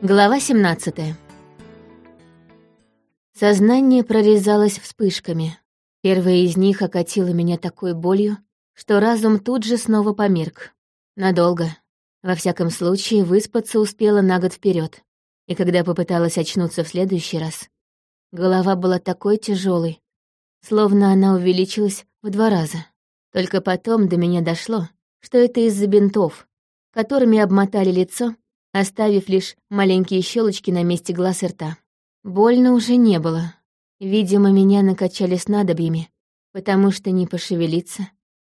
Глава 17 Сознание прорезалось вспышками. Первая из них окатила меня такой болью, что разум тут же снова померк. Надолго. Во всяком случае, выспаться успела на год вперед. И когда попыталась очнуться в следующий раз, голова была такой тяжелой, словно она увеличилась в два раза. Только потом до меня дошло, что это из-за бинтов, которыми обмотали лицо оставив лишь маленькие щелочки на месте глаз и рта. Больно уже не было. Видимо, меня накачали снадобьями, потому что ни пошевелиться,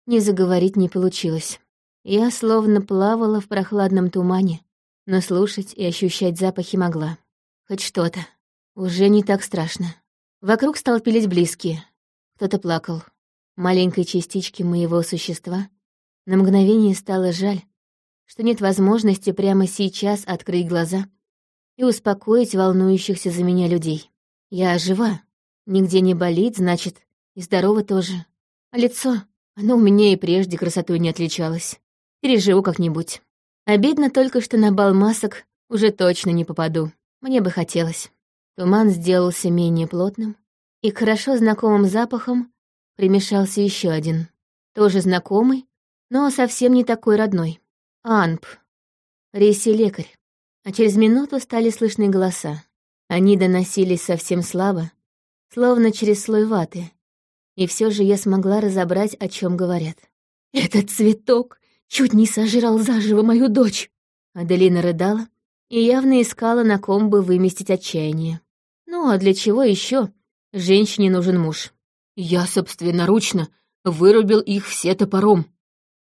ни заговорить не получилось. Я словно плавала в прохладном тумане, но слушать и ощущать запахи могла. Хоть что-то. Уже не так страшно. Вокруг столпились близкие. Кто-то плакал. Маленькой частичке моего существа на мгновение стало жаль, что нет возможности прямо сейчас открыть глаза и успокоить волнующихся за меня людей. Я жива, нигде не болит, значит, и здорова тоже. А лицо, оно у меня и прежде красотой не отличалось. Переживу как-нибудь. Обидно только, что на бал масок уже точно не попаду. Мне бы хотелось. Туман сделался менее плотным, и к хорошо знакомым запахам примешался еще один. Тоже знакомый, но совсем не такой родной. Анп. Риси лекарь. А через минуту стали слышны голоса. Они доносились совсем слабо, словно через слой ваты. И все же я смогла разобрать, о чем говорят. «Этот цветок чуть не сожрал заживо мою дочь!» Аделина рыдала и явно искала, на ком бы выместить отчаяние. Ну а для чего еще женщине нужен муж? «Я собственноручно вырубил их все топором», —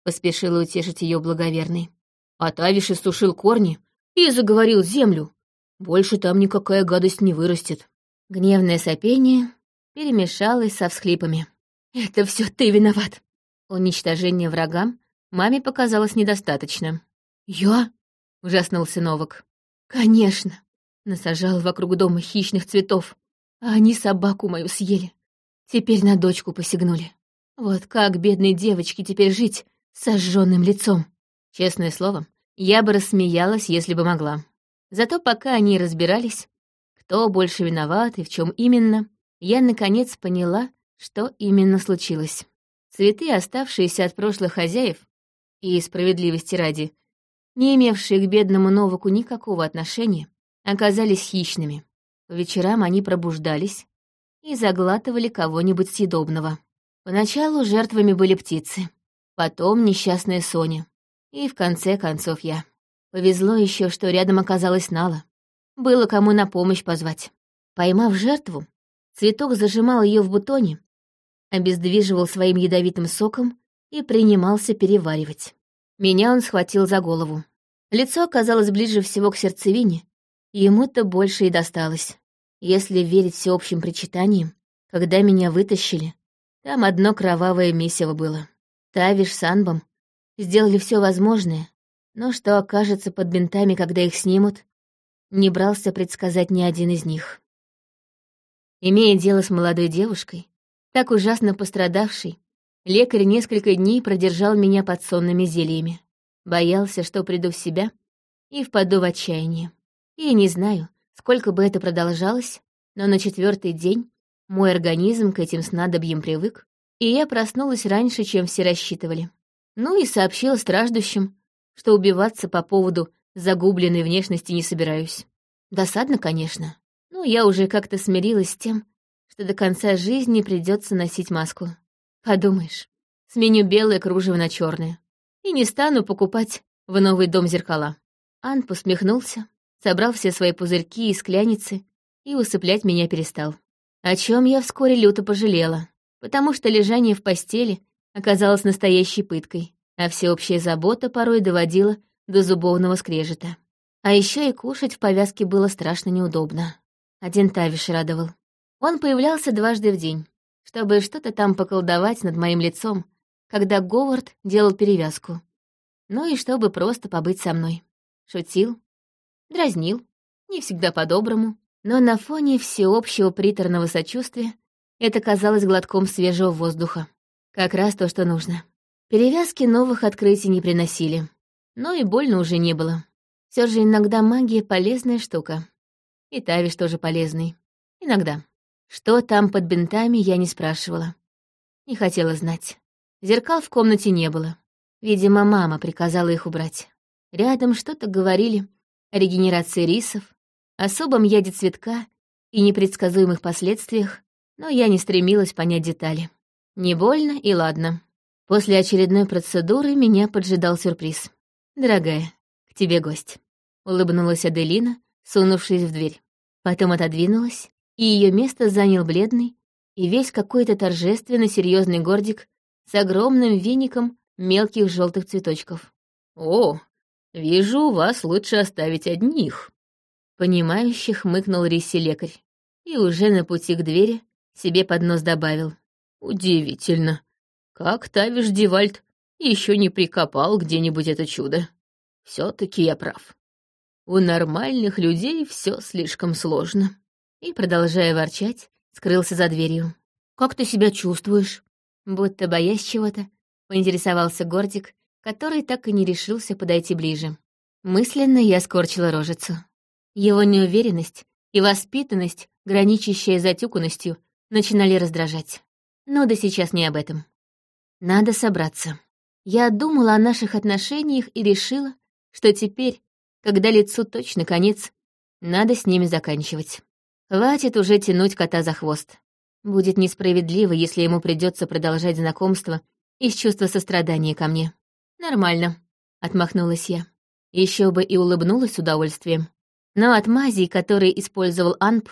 поспешила утешить ее благоверный. «А Тавиш сушил корни и заговорил землю. Больше там никакая гадость не вырастет». Гневное сопение перемешалось со всхлипами. «Это все ты виноват!» Уничтожение врагам маме показалось недостаточно. «Я?» — ужаснулся Новак. «Конечно!» — насажал вокруг дома хищных цветов, а они собаку мою съели. Теперь на дочку посягнули. Вот как бедной девочке теперь жить, сожженным лицом. Честное слово, я бы рассмеялась, если бы могла. Зато пока они разбирались, кто больше виноват и в чем именно, я наконец поняла, что именно случилось. Цветы, оставшиеся от прошлых хозяев, и справедливости ради, не имевшие к бедному Новаку никакого отношения, оказались хищными. По вечерам они пробуждались и заглатывали кого-нибудь съедобного. Поначалу жертвами были птицы потом несчастная Соня. И в конце концов я. Повезло еще, что рядом оказалась Нала. Было кому на помощь позвать. Поймав жертву, цветок зажимал ее в бутоне, обездвиживал своим ядовитым соком и принимался переваривать. Меня он схватил за голову. Лицо оказалось ближе всего к сердцевине, ему-то больше и досталось. Если верить всеобщим причитаниям, когда меня вытащили, там одно кровавое месиво было. Тавиш с Анбом сделали все возможное, но что окажется под бинтами, когда их снимут, не брался предсказать ни один из них. Имея дело с молодой девушкой, так ужасно пострадавшей, лекарь несколько дней продержал меня под сонными зельями. Боялся, что приду в себя и впаду в отчаяние. И не знаю, сколько бы это продолжалось, но на четвертый день мой организм к этим снадобьям привык, и я проснулась раньше, чем все рассчитывали. Ну и сообщила страждущим, что убиваться по поводу загубленной внешности не собираюсь. Досадно, конечно, но я уже как-то смирилась с тем, что до конца жизни придется носить маску. Подумаешь, сменю белое кружево на черное и не стану покупать в новый дом зеркала. Ан посмехнулся, собрал все свои пузырьки и скляницы и усыплять меня перестал. О чем я вскоре люто пожалела потому что лежание в постели оказалось настоящей пыткой, а всеобщая забота порой доводила до зубовного скрежета. А еще и кушать в повязке было страшно неудобно. Один Тавиш радовал. Он появлялся дважды в день, чтобы что-то там поколдовать над моим лицом, когда Говард делал перевязку. Ну и чтобы просто побыть со мной. Шутил, дразнил, не всегда по-доброму, но на фоне всеобщего приторного сочувствия это казалось глотком свежего воздуха. Как раз то, что нужно. Перевязки новых открытий не приносили. Но и больно уже не было. Все же иногда магия — полезная штука. И Тавиш тоже полезный. Иногда. Что там под бинтами, я не спрашивала. Не хотела знать. Зеркал в комнате не было. Видимо, мама приказала их убрать. Рядом что-то говорили о регенерации рисов, особом яде цветка и непредсказуемых последствиях, но я не стремилась понять детали. Не больно и ладно. После очередной процедуры меня поджидал сюрприз. «Дорогая, к тебе гость», — улыбнулась Аделина, сунувшись в дверь. Потом отодвинулась, и ее место занял бледный и весь какой-то торжественно серьезный гордик с огромным веником мелких желтых цветочков. «О, вижу, вас лучше оставить одних», — понимающий хмыкнул Риси лекарь. И уже на пути к двери себе под нос добавил. «Удивительно, как Тавиш Дивальд еще не прикопал где-нибудь это чудо. все таки я прав. У нормальных людей все слишком сложно». И, продолжая ворчать, скрылся за дверью. «Как ты себя чувствуешь?» Будто боясь чего-то, поинтересовался Гордик, который так и не решился подойти ближе. Мысленно я скорчила рожицу. Его неуверенность и воспитанность, граничащая затюканностью, начинали раздражать. Но да сейчас не об этом. Надо собраться. Я думала о наших отношениях и решила, что теперь, когда лицу точно конец, надо с ними заканчивать. Хватит уже тянуть кота за хвост. Будет несправедливо, если ему придется продолжать знакомство из чувства сострадания ко мне. Нормально, отмахнулась я. Еще бы и улыбнулась с удовольствием. Но от мазей, которые использовал Анп,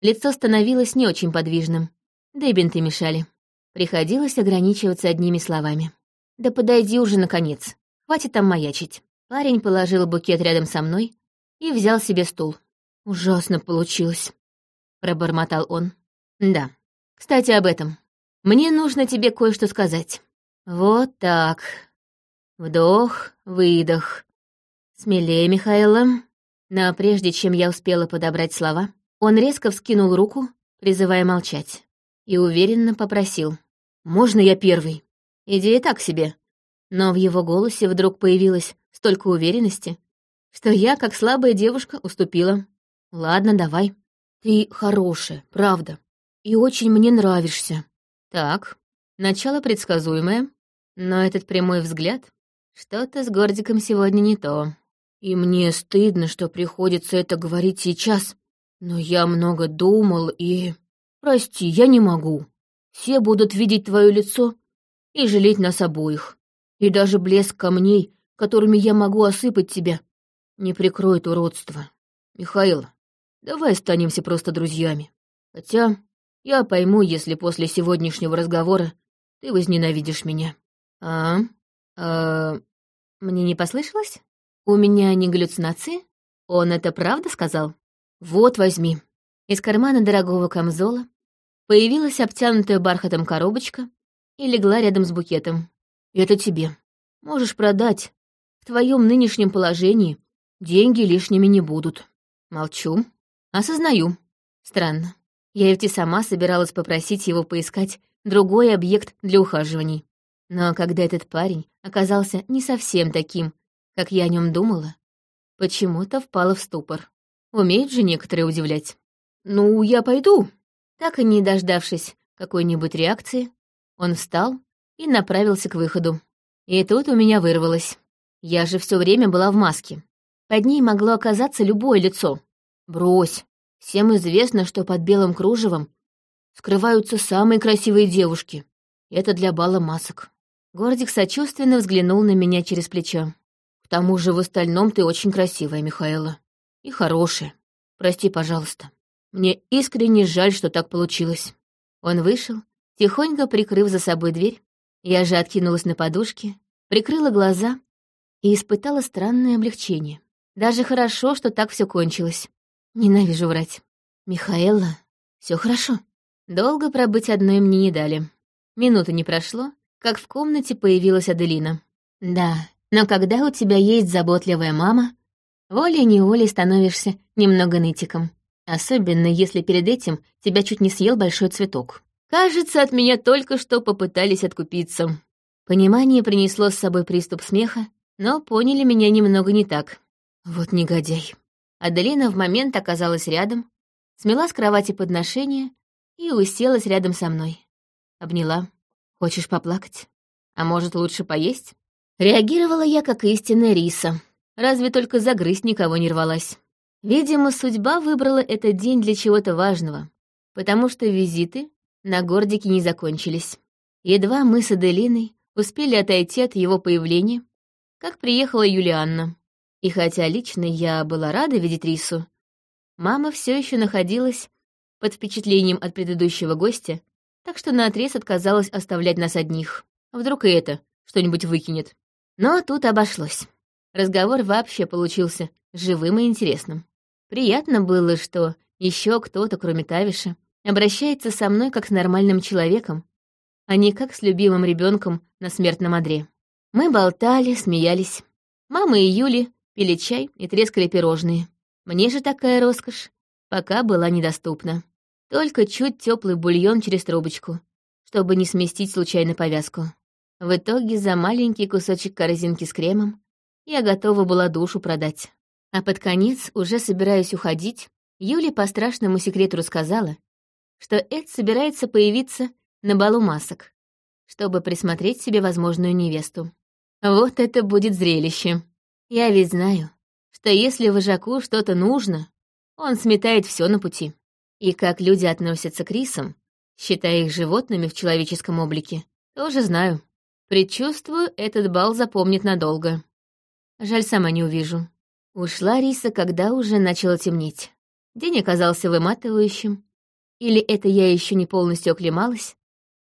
лицо становилось не очень подвижным, да мешали. Приходилось ограничиваться одними словами. «Да подойди уже, наконец. Хватит там маячить». Парень положил букет рядом со мной и взял себе стул. «Ужасно получилось», — пробормотал он. «Да, кстати, об этом. Мне нужно тебе кое-что сказать. Вот так. Вдох, выдох. Смелее, Михаила. Но прежде чем я успела подобрать слова, он резко вскинул руку, призывая молчать, и уверенно попросил. «Можно я первый?» Идея так себе. Но в его голосе вдруг появилось столько уверенности, что я, как слабая девушка, уступила. «Ладно, давай. Ты хорошая, правда и очень мне нравишься. Так, начало предсказуемое, но этот прямой взгляд... Что-то с Гордиком сегодня не то. И мне стыдно, что приходится это говорить сейчас. Но я много думал и... Прости, я не могу. Все будут видеть твое лицо и жалеть нас обоих. И даже блеск камней, которыми я могу осыпать тебя, не прикроет уродство. Михаил, давай останемся просто друзьями. Хотя я пойму, если после сегодняшнего разговора ты возненавидишь меня. А? А... Мне не послышалось? У меня не галлюцинации? Он это правда сказал? Вот, возьми. Из кармана дорогого камзола появилась обтянутая бархатом коробочка и легла рядом с букетом. Это тебе. Можешь продать. В твоем нынешнем положении деньги лишними не будут. Молчу. Осознаю. Странно. Я ведь и сама собиралась попросить его поискать другой объект для ухаживаний. Но когда этот парень оказался не совсем таким, как я о нем думала, почему-то впала в ступор. Умеют же некоторые удивлять. «Ну, я пойду». Так и не дождавшись какой-нибудь реакции, он встал и направился к выходу. И тут у меня вырвалось. Я же все время была в маске. Под ней могло оказаться любое лицо. Брось. Всем известно, что под белым кружевом скрываются самые красивые девушки. Это для бала масок. Гордик сочувственно взглянул на меня через плечо. К тому же в остальном ты очень красивая, Михаила. И хорошая. Прости, пожалуйста. Мне искренне жаль, что так получилось. Он вышел, тихонько прикрыв за собой дверь. Я же откинулась на подушке, прикрыла глаза и испытала странное облегчение. Даже хорошо, что так все кончилось. Ненавижу врать. Михаэла, все хорошо. Долго пробыть одной мне не дали. Минуты не прошло, как в комнате появилась Аделина. Да, но когда у тебя есть заботливая мама, волей-неволей становишься немного нытиком. Особенно, если перед этим тебя чуть не съел большой цветок. Кажется, от меня только что попытались откупиться. Понимание принесло с собой приступ смеха, но поняли меня немного не так. Вот негодяй. Аделина в момент оказалась рядом, смела с кровати подношение и уселась рядом со мной. Обняла. «Хочешь поплакать? А может, лучше поесть?» Реагировала я, как истинная риса. Разве только загрызть никого не рвалась. Видимо, судьба выбрала этот день для чего-то важного, потому что визиты на гордике не закончились. Едва мы с Аделиной успели отойти от его появления, как приехала Юлианна. И хотя лично я была рада видеть Рису, мама все еще находилась под впечатлением от предыдущего гостя, так что наотрез отказалась оставлять нас одних. Вдруг и это что-нибудь выкинет. Но тут обошлось. Разговор вообще получился живым и интересным. Приятно было, что еще кто-то, кроме Тавиша, обращается со мной как с нормальным человеком, а не как с любимым ребенком на смертном одре. Мы болтали, смеялись. Мама и Юли пили чай и трескали пирожные. Мне же такая роскошь пока была недоступна. Только чуть теплый бульон через трубочку, чтобы не сместить случайно повязку. В итоге за маленький кусочек корзинки с кремом я готова была душу продать. А под конец, уже собираясь уходить, Юля по страшному секрету рассказала, что Эд собирается появиться на балу масок, чтобы присмотреть себе возможную невесту. Вот это будет зрелище. Я ведь знаю, что если вожаку что-то нужно, он сметает все на пути. И как люди относятся к рисам, считая их животными в человеческом облике, тоже знаю. Предчувствую, этот бал запомнит надолго. Жаль, сама не увижу. Ушла Риса, когда уже начало темнеть. День оказался выматывающим. Или это я еще не полностью оклемалась?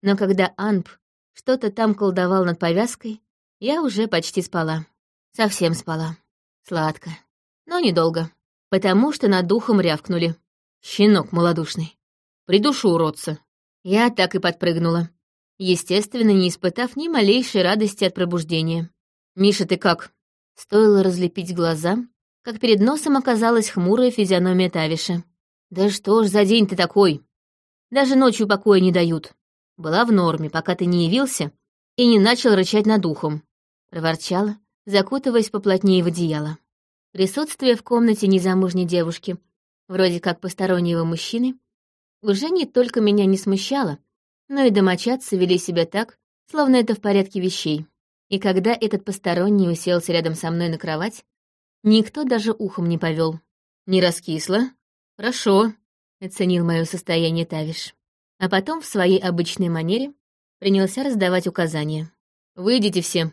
Но когда Анп что-то там колдовал над повязкой, я уже почти спала. Совсем спала. Сладко. Но недолго. Потому что над духом рявкнули. Щенок малодушный. Придушу уродца. Я так и подпрыгнула. Естественно, не испытав ни малейшей радости от пробуждения. «Миша, ты как?» Стоило разлепить глаза, как перед носом оказалась хмурая физиономия Тавиша. «Да что ж за день ты такой? Даже ночью покоя не дают. Была в норме, пока ты не явился и не начал рычать над ухом», — проворчала, закутываясь поплотнее в одеяло. Присутствие в комнате незамужней девушки, вроде как постороннего мужчины, уже не только меня не смущало, но и домочадцы вели себя так, словно это в порядке вещей. И когда этот посторонний уселся рядом со мной на кровать, никто даже ухом не повел. «Не раскисло? Хорошо», — оценил мое состояние Тавиш. А потом в своей обычной манере принялся раздавать указания. «Выйдите все.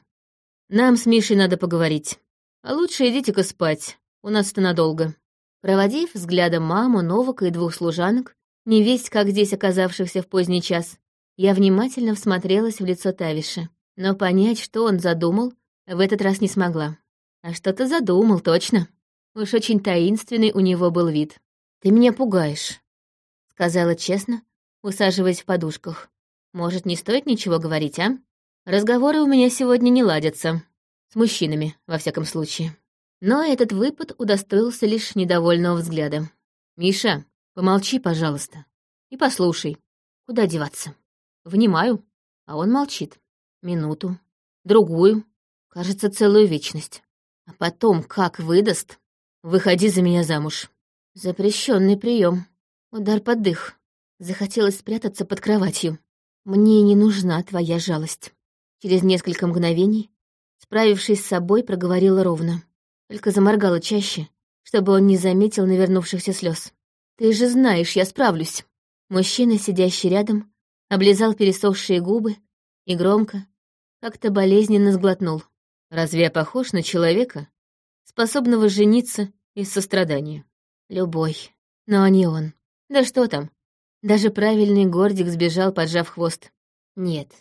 Нам с Мишей надо поговорить. А лучше идите-ка спать, у нас это надолго». Проводив взглядом маму, Новака и двух служанок, не весть как здесь оказавшихся в поздний час, я внимательно всмотрелась в лицо Тавиша но понять, что он задумал, в этот раз не смогла. А что-то задумал, точно. Уж очень таинственный у него был вид. «Ты меня пугаешь», — сказала честно, усаживаясь в подушках. «Может, не стоит ничего говорить, а? Разговоры у меня сегодня не ладятся. С мужчинами, во всяком случае». Но этот выпад удостоился лишь недовольного взгляда. «Миша, помолчи, пожалуйста, и послушай. Куда деваться?» «Внимаю». А он молчит. Минуту. Другую. Кажется, целую вечность. А потом, как выдаст, выходи за меня замуж. Запрещенный прием. Удар под дых. Захотелось спрятаться под кроватью. Мне не нужна твоя жалость. Через несколько мгновений, справившись с собой, проговорила ровно. Только заморгала чаще, чтобы он не заметил навернувшихся слез. Ты же знаешь, я справлюсь. Мужчина, сидящий рядом, облизал пересохшие губы и громко, как-то болезненно сглотнул. Разве я похож на человека, способного жениться из сострадания? Любой. Но не он. Да что там? Даже правильный гордик сбежал, поджав хвост. Нет,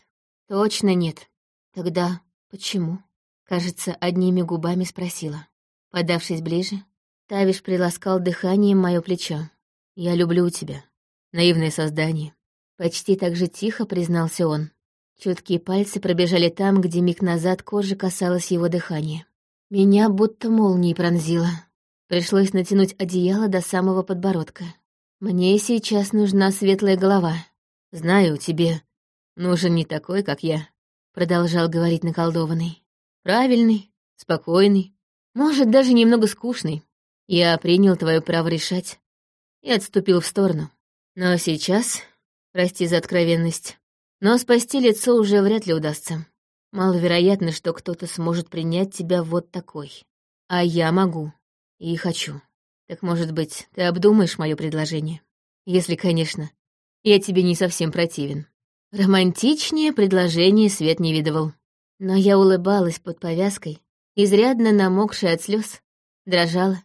точно нет. Тогда почему? Кажется, одними губами спросила. Подавшись ближе, Тавиш приласкал дыханием мое плечо. «Я люблю тебя, наивное создание». Почти так же тихо признался он. Чуткие пальцы пробежали там, где миг назад кожа касалась его дыхания. Меня будто молнией пронзило. Пришлось натянуть одеяло до самого подбородка. Мне сейчас нужна светлая голова. Знаю, тебе нужен не такой, как я, продолжал говорить наколдованный. Правильный, спокойный, Может, даже немного скучный. Я принял твое право решать и отступил в сторону. Но сейчас, прости за откровенность, но спасти лицо уже вряд ли удастся. Маловероятно, что кто-то сможет принять тебя вот такой. А я могу. И хочу. Так, может быть, ты обдумаешь мое предложение? Если, конечно, я тебе не совсем противен. Романтичнее предложение Свет не видывал. Но я улыбалась под повязкой, изрядно намокшая от слез, дрожала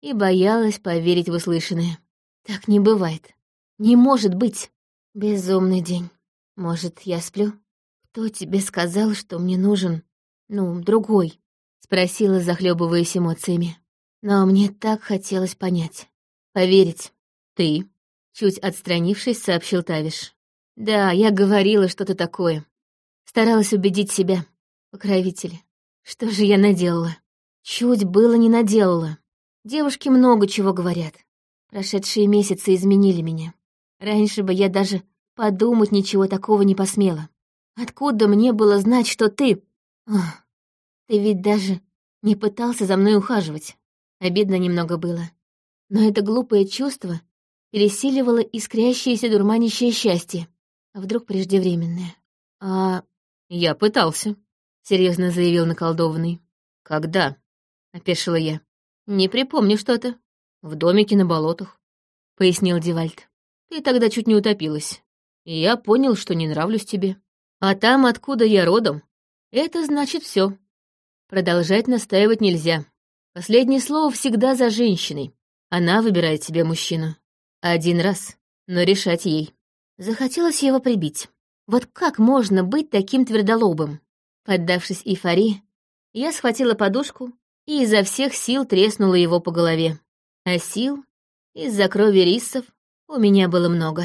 и боялась поверить в услышанное. Так не бывает. Не может быть. Безумный день. Может, я сплю? Кто тебе сказал, что мне нужен, ну, другой? Спросила, захлебываясь эмоциями. Но мне так хотелось понять. Поверить. Ты, чуть отстранившись, сообщил Тавиш. Да, я говорила что-то такое. Старалась убедить себя. Покровители. Что же я наделала? Чуть было не наделала. Девушки много чего говорят. Прошедшие месяцы изменили меня. Раньше бы я даже подумать ничего такого не посмела. Откуда мне было знать, что ты... Ох, ты ведь даже не пытался за мной ухаживать. Обидно немного было. Но это глупое чувство пересиливало искрящееся дурманящее счастье. А вдруг преждевременное? А... Я пытался, — серьезно заявил наколдованный. Когда? — опешила я. Не припомню что-то. В домике на болотах, — пояснил Дивальд. Ты тогда чуть не утопилась. И я понял, что не нравлюсь тебе. А там, откуда я родом, это значит все. Продолжать настаивать нельзя. Последнее слово всегда за женщиной. Она выбирает себе мужчину. Один раз, но решать ей. Захотелось его прибить. Вот как можно быть таким твердолобым? Поддавшись эйфории, я схватила подушку и изо всех сил треснула его по голове. А сил из-за крови рисов у меня было много,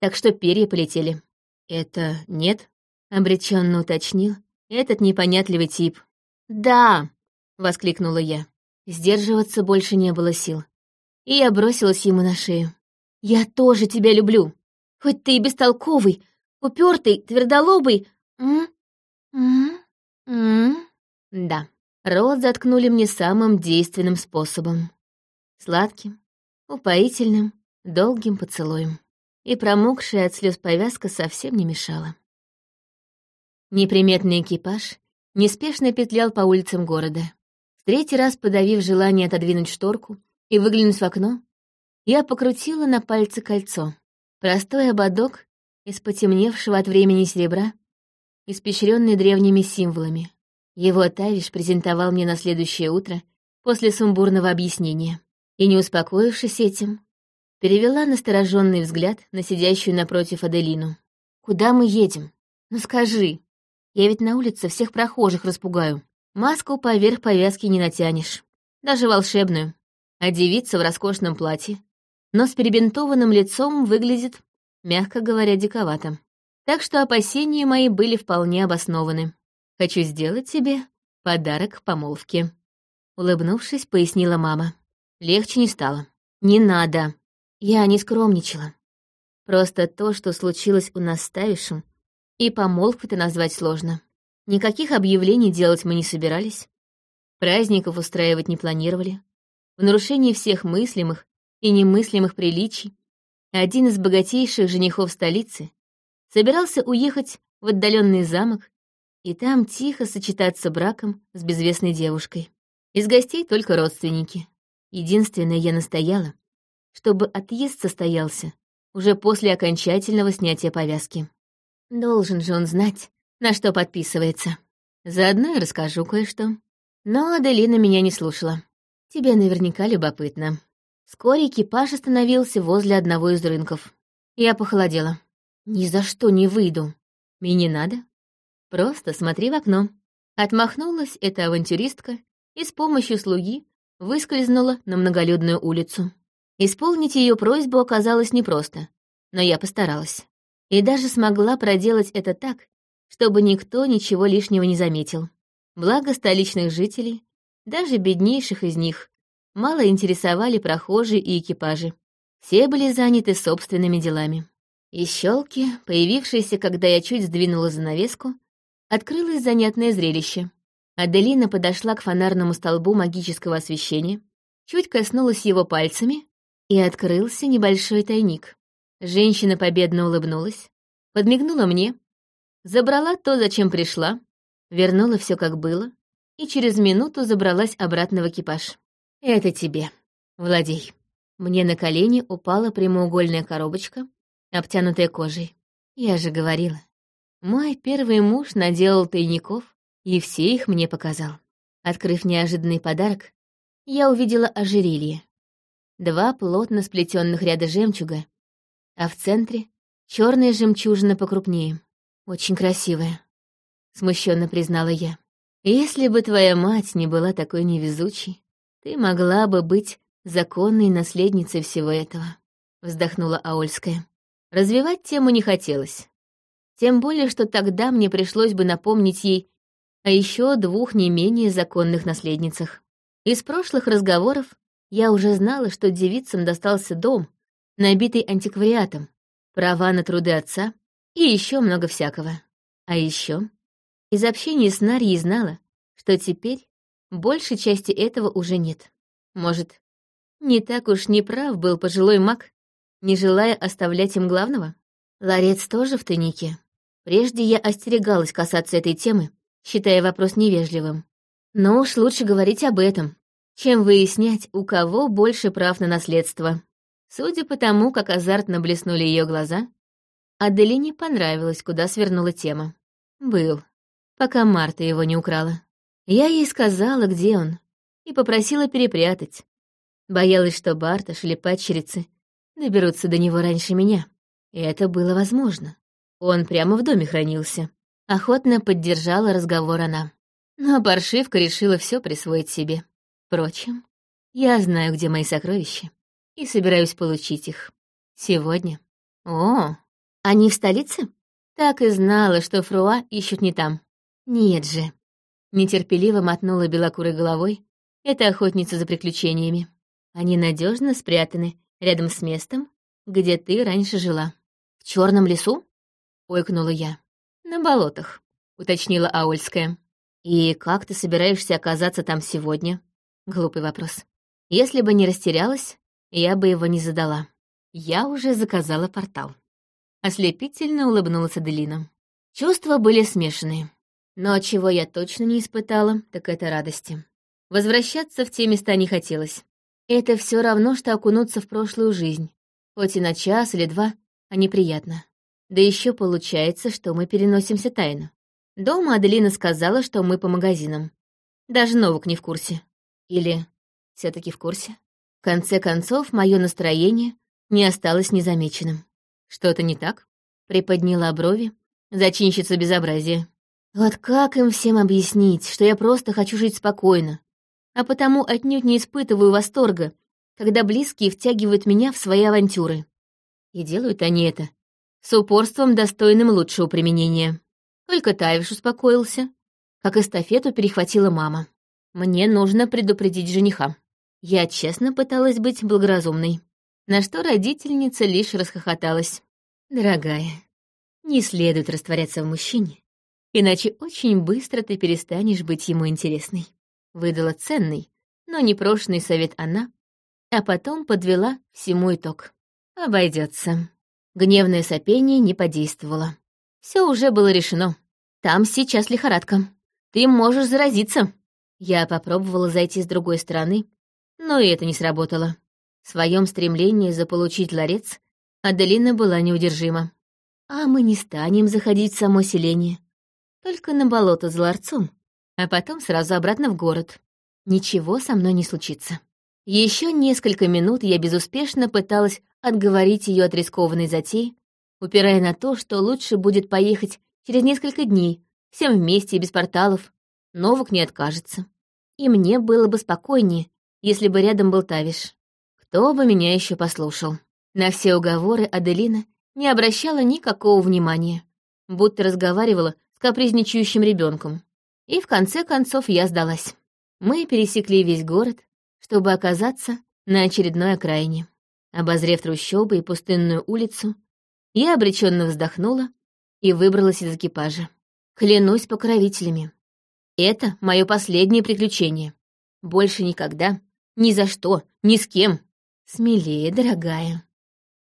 так что перья полетели. «Это нет?» — обреченно уточнил этот непонятливый тип. «Да!» — воскликнула я. Сдерживаться больше не было сил. И я бросилась ему на шею. «Я тоже тебя люблю. Хоть ты и бестолковый, упертый, твердолобый. М? М? М? Да, рот заткнули мне самым действенным способом. Сладким, упоительным, долгим поцелуем. И промокшая от слез повязка совсем не мешала. Неприметный экипаж неспешно петлял по улицам города. В третий раз подавив желание отодвинуть шторку и выглянуть в окно, я покрутила на пальце кольцо. Простой ободок из потемневшего от времени серебра, испещренный древними символами. Его Тавиш презентовал мне на следующее утро после сумбурного объяснения. И, не успокоившись этим, перевела настороженный взгляд на сидящую напротив Аделину. «Куда мы едем? Ну скажи, я ведь на улице всех прохожих распугаю. Маску поверх повязки не натянешь, даже волшебную. А девица в роскошном платье, но с перебинтованным лицом выглядит, мягко говоря, диковато. Так что опасения мои были вполне обоснованы. Хочу сделать тебе подарок помолвке. Улыбнувшись, пояснила мама. Легче не стало. Не надо. Я не скромничала. Просто то, что случилось у нас с Тавишем, и помолвку-то назвать сложно. Никаких объявлений делать мы не собирались. Праздников устраивать не планировали. В нарушении всех мыслимых и немыслимых приличий один из богатейших женихов столицы собирался уехать в отдаленный замок и там тихо сочетаться браком с безвестной девушкой. Из гостей только родственники. Единственное, я настояла, чтобы отъезд состоялся уже после окончательного снятия повязки. Должен же он знать, на что подписывается. Заодно и расскажу кое-что. Но Аделина меня не слушала. Тебе наверняка любопытно. Вскоре экипаж остановился возле одного из рынков. Я похолодела. Ни за что не выйду. Мне не надо. Просто смотри в окно. Отмахнулась эта авантюристка и с помощью слуги выскользнула на многолюдную улицу. Исполнить ее просьбу оказалось непросто, но я постаралась и даже смогла проделать это так, чтобы никто ничего лишнего не заметил. Благо столичных жителей, даже беднейших из них, мало интересовали прохожие и экипажи. Все были заняты собственными делами. И щелки, появившиеся, когда я чуть сдвинула занавеску, открылось занятное зрелище. Аделина подошла к фонарному столбу магического освещения, чуть коснулась его пальцами, и открылся небольшой тайник. Женщина победно улыбнулась, подмигнула мне, забрала то, зачем пришла, вернула все как было, и через минуту забралась обратно в экипаж. «Это тебе. Владей». Мне на колени упала прямоугольная коробочка, обтянутая кожей. Я же говорила. Мой первый муж наделал тайников, и все их мне показал. Открыв неожиданный подарок, я увидела ожерелье. Два плотно сплетенных ряда жемчуга, а в центре черная жемчужина покрупнее. Очень красивая, смущенно признала я. Если бы твоя мать не была такой невезучей, ты могла бы быть законной наследницей всего этого, вздохнула Аольская. Развивать тему не хотелось. Тем более, что тогда мне пришлось бы напомнить ей о еще двух не менее законных наследницах. Из прошлых разговоров я уже знала, что девицам достался дом, набитый антиквариатом, права на труды отца и еще много всякого. А еще из общения с Нарьей знала, что теперь большей части этого уже нет. Может, не так уж неправ был пожилой маг, не желая оставлять им главного? Ларец тоже в тайнике. Прежде я остерегалась касаться этой темы, считая вопрос невежливым. Но уж лучше говорить об этом, чем выяснять, у кого больше прав на наследство. Судя по тому, как азартно блеснули ее глаза, Аделине понравилось, куда свернула тема. Был, пока Марта его не украла. Я ей сказала, где он, и попросила перепрятать. Боялась, что Барташ или падчерицы доберутся до него раньше меня. И это было возможно. Он прямо в доме хранился. Охотно поддержала разговор она. Но паршивка решила все присвоить себе. Впрочем, я знаю, где мои сокровища, и собираюсь получить их. Сегодня. О, они в столице? Так и знала, что Фруа ищут не там. Нет же. Нетерпеливо мотнула белокурой головой. Это охотница за приключениями. Они надежно спрятаны рядом с местом, где ты раньше жила. В черном лесу? ойкнула я. «На болотах», — уточнила Аульская. «И как ты собираешься оказаться там сегодня?» Глупый вопрос. Если бы не растерялась, я бы его не задала. Я уже заказала портал. Ослепительно улыбнулась Аделина. Чувства были смешанные. Но чего я точно не испытала, так это радости. Возвращаться в те места не хотелось. Это все равно, что окунуться в прошлую жизнь. Хоть и на час или два, а неприятно. Да еще получается, что мы переносимся тайно. Дома Аделина сказала, что мы по магазинам. Даже Новок не в курсе. Или все таки в курсе? В конце концов, мое настроение не осталось незамеченным. Что-то не так? Приподняла брови, зачинщица безобразия. Вот как им всем объяснить, что я просто хочу жить спокойно, а потому отнюдь не испытываю восторга, когда близкие втягивают меня в свои авантюры. И делают они это с упорством, достойным лучшего применения. Только Тайвиш успокоился, как эстафету перехватила мама. Мне нужно предупредить жениха. Я честно пыталась быть благоразумной, на что родительница лишь расхохоталась. «Дорогая, не следует растворяться в мужчине, иначе очень быстро ты перестанешь быть ему интересной», — выдала ценный, но непрошенный совет она, а потом подвела всему итог. «Обойдется. Гневное сопение не подействовало. Все уже было решено. Там сейчас лихорадка. Ты можешь заразиться. Я попробовала зайти с другой стороны, но и это не сработало. В своем стремлении заполучить ларец Аделина была неудержима. А мы не станем заходить в само селение. Только на болото за ларцом, а потом сразу обратно в город. Ничего со мной не случится. Еще несколько минут я безуспешно пыталась отговорить ее от рискованной затеи, упирая на то, что лучше будет поехать через несколько дней, всем вместе и без порталов. Новок не откажется. И мне было бы спокойнее, если бы рядом был Тавиш. Кто бы меня еще послушал? На все уговоры Аделина не обращала никакого внимания, будто разговаривала с капризничающим ребенком. И в конце концов я сдалась. Мы пересекли весь город, чтобы оказаться на очередной окраине. Обозрев трущобы и пустынную улицу, я обреченно вздохнула и выбралась из экипажа. Клянусь покровителями. Это мое последнее приключение. Больше никогда, ни за что, ни с кем. Смелее, дорогая.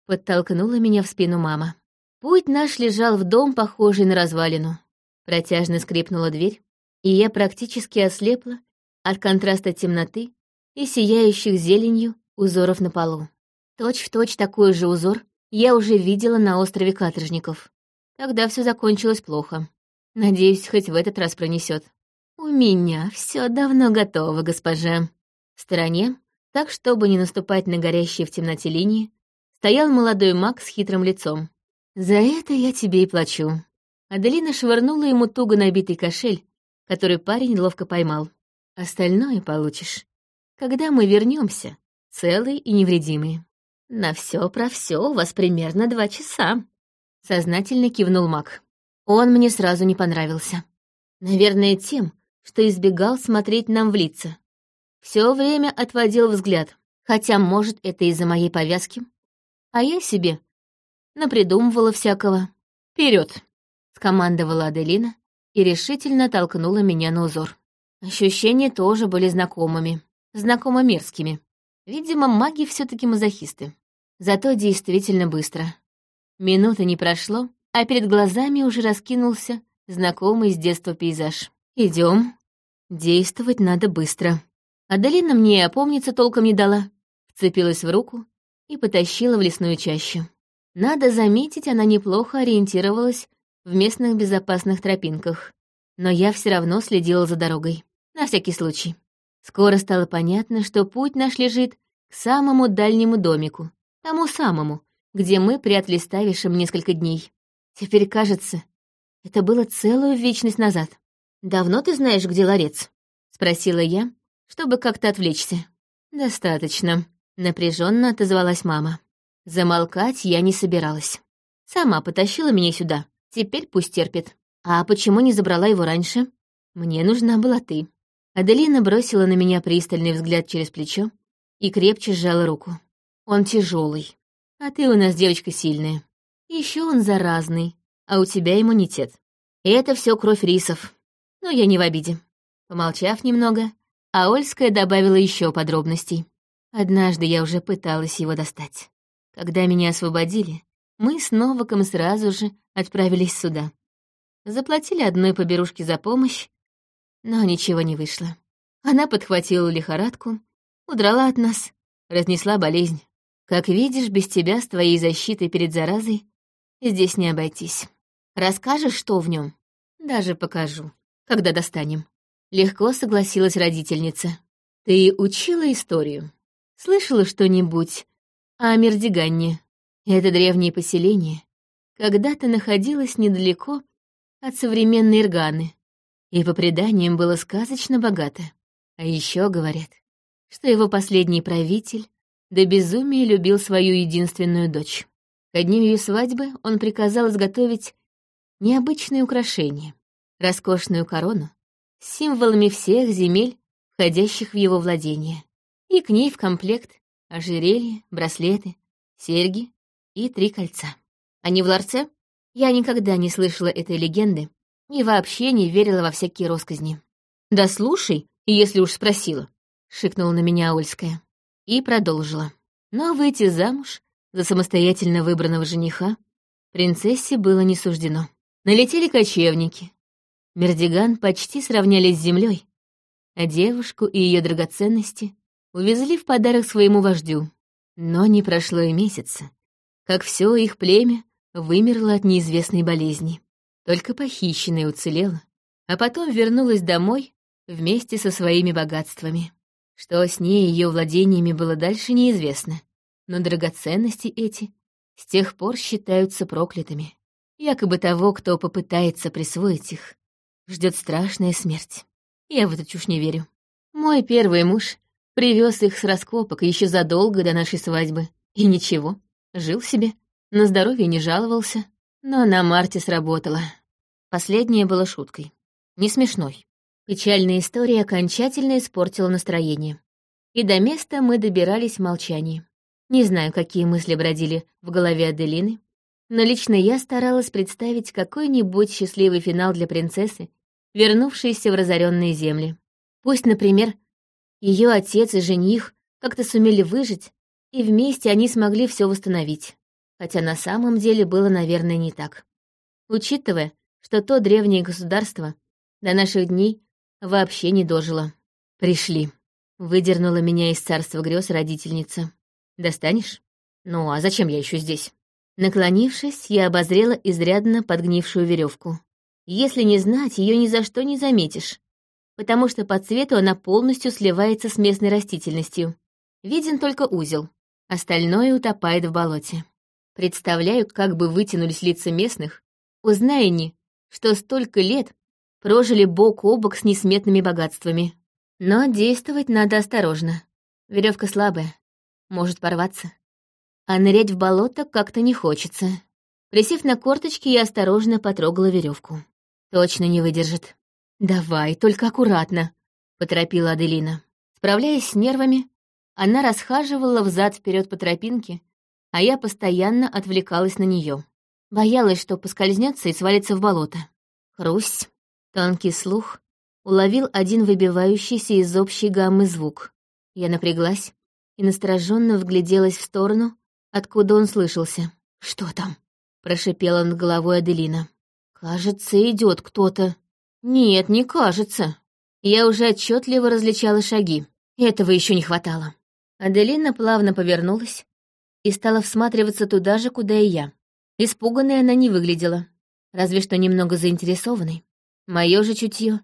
Подтолкнула меня в спину мама. Путь наш лежал в дом, похожий на развалину. Протяжно скрипнула дверь, и я практически ослепла от контраста темноты и сияющих зеленью узоров на полу. Точь-в-точь точь такой же узор я уже видела на острове каторжников. Тогда все закончилось плохо. Надеюсь, хоть в этот раз пронесет. Меня все давно готово, госпожа. В стороне, так чтобы не наступать на горящие в темноте линии, стоял молодой маг с хитрым лицом. «За это я тебе и плачу». Аделина швырнула ему туго набитый кошель, который парень ловко поймал. «Остальное получишь, когда мы вернемся, целые и невредимые». «На все про все у вас примерно два часа», — сознательно кивнул маг. Он мне сразу не понравился. Наверное, тем, что избегал смотреть нам в лица. Все время отводил взгляд, хотя, может, это из-за моей повязки. А я себе напридумывала всякого. Вперед! скомандовала Аделина и решительно толкнула меня на узор. Ощущения тоже были знакомыми, знакомо-мерзкими. Видимо, маги все таки мазохисты. Зато действительно быстро. Минуты не прошло, а перед глазами уже раскинулся знакомый с детства пейзаж. Идем. Действовать надо быстро. Аделина мне опомниться толком не дала. Вцепилась в руку и потащила в лесную чащу. Надо заметить, она неплохо ориентировалась в местных безопасных тропинках. Но я все равно следила за дорогой. На всякий случай. Скоро стало понятно, что путь наш лежит к самому дальнему домику, Тому самому, где мы прятались ставишем несколько дней. Теперь кажется, это было целую вечность назад. «Давно ты знаешь, где ларец?» — спросила я, чтобы как-то отвлечься. «Достаточно», — напряженно отозвалась мама. Замолкать я не собиралась. Сама потащила меня сюда, теперь пусть терпит. А почему не забрала его раньше? Мне нужна была ты. Аделина бросила на меня пристальный взгляд через плечо и крепче сжала руку. Он тяжелый. А ты у нас девочка сильная. Еще он заразный, а у тебя иммунитет. И это все кровь рисов. Но я не в обиде. Помолчав немного, Аольская добавила еще подробностей. Однажды я уже пыталась его достать. Когда меня освободили, мы с Новаком сразу же отправились сюда. Заплатили одной поберушке за помощь, но ничего не вышло. Она подхватила лихорадку, удрала от нас, разнесла болезнь. Как видишь, без тебя с твоей защитой перед заразой здесь не обойтись. Расскажешь, что в нем? Даже покажу, когда достанем. Легко согласилась родительница. Ты учила историю? Слышала что-нибудь о Мердиганне? Это древнее поселение когда-то находилось недалеко от современной Ирганы, и по преданиям было сказочно богато. А еще говорят, что его последний правитель до безумия любил свою единственную дочь. Ко дню ее свадьбы он приказал изготовить необычное украшение, роскошную корону с символами всех земель, входящих в его владение, и к ней в комплект ожерелья, браслеты, серьги и три кольца. Они в ларце? Я никогда не слышала этой легенды и вообще не верила во всякие росказни. «Да слушай, если уж спросила», — шикнула на меня Ольская и продолжила. Но выйти замуж за самостоятельно выбранного жениха принцессе было не суждено. Налетели кочевники. Мердиган почти сравнялись с землей, а девушку и ее драгоценности увезли в подарок своему вождю. Но не прошло и месяца, как все их племя вымерло от неизвестной болезни. Только похищенная уцелела, а потом вернулась домой вместе со своими богатствами. Что с ней и ее владениями было дальше, неизвестно. Но драгоценности эти с тех пор считаются проклятыми. Якобы того, кто попытается присвоить их, ждет страшная смерть. Я в эту чушь не верю. Мой первый муж привез их с раскопок еще задолго до нашей свадьбы. И ничего, жил себе, на здоровье не жаловался. Но на Марте сработало. Последнее было шуткой. Не смешной. Печальная история окончательно испортила настроение. И до места мы добирались в молчании. Не знаю, какие мысли бродили в голове Аделины, но лично я старалась представить какой-нибудь счастливый финал для принцессы вернувшиеся в разоренные земли. Пусть, например, ее отец и жених как-то сумели выжить, и вместе они смогли все восстановить. Хотя на самом деле было, наверное, не так. Учитывая, что то древнее государство до наших дней вообще не дожило. «Пришли», — выдернула меня из царства грез родительница. «Достанешь? Ну, а зачем я еще здесь?» Наклонившись, я обозрела изрядно подгнившую веревку. Если не знать, ее ни за что не заметишь, потому что по цвету она полностью сливается с местной растительностью. Виден только узел, остальное утопает в болоте. Представляю, как бы вытянулись лица местных, узная они, что столько лет прожили бок о бок с несметными богатствами. Но действовать надо осторожно. Веревка слабая, может порваться. А нырять в болото как-то не хочется. Присев на корточки, я осторожно потрогала веревку. Точно не выдержит. «Давай, только аккуратно», — поторопила Аделина. Справляясь с нервами, она расхаживала взад вперед по тропинке, а я постоянно отвлекалась на нее. Боялась, что поскользнется и свалится в болото. Хрусь. Тонкий слух уловил один выбивающийся из общей гаммы звук. Я напряглась и настороженно вгляделась в сторону, откуда он слышался. «Что там?» — прошипела над головой Аделина. «Кажется, идет кто-то». «Нет, не кажется». Я уже отчетливо различала шаги. Этого еще не хватало. Аделина плавно повернулась и стала всматриваться туда же, куда и я. Испуганной она не выглядела, разве что немного заинтересованной. Мое же чутье